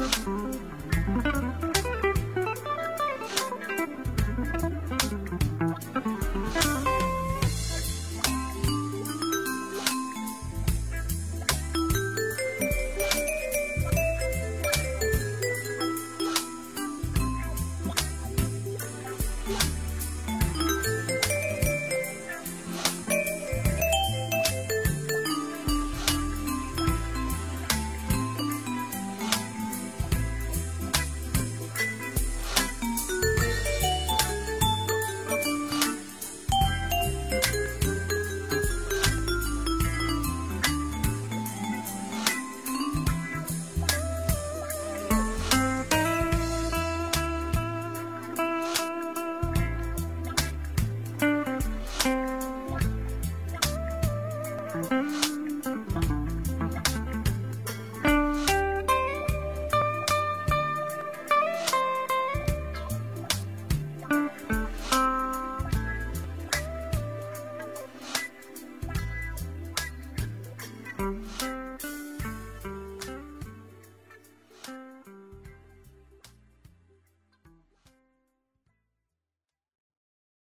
아!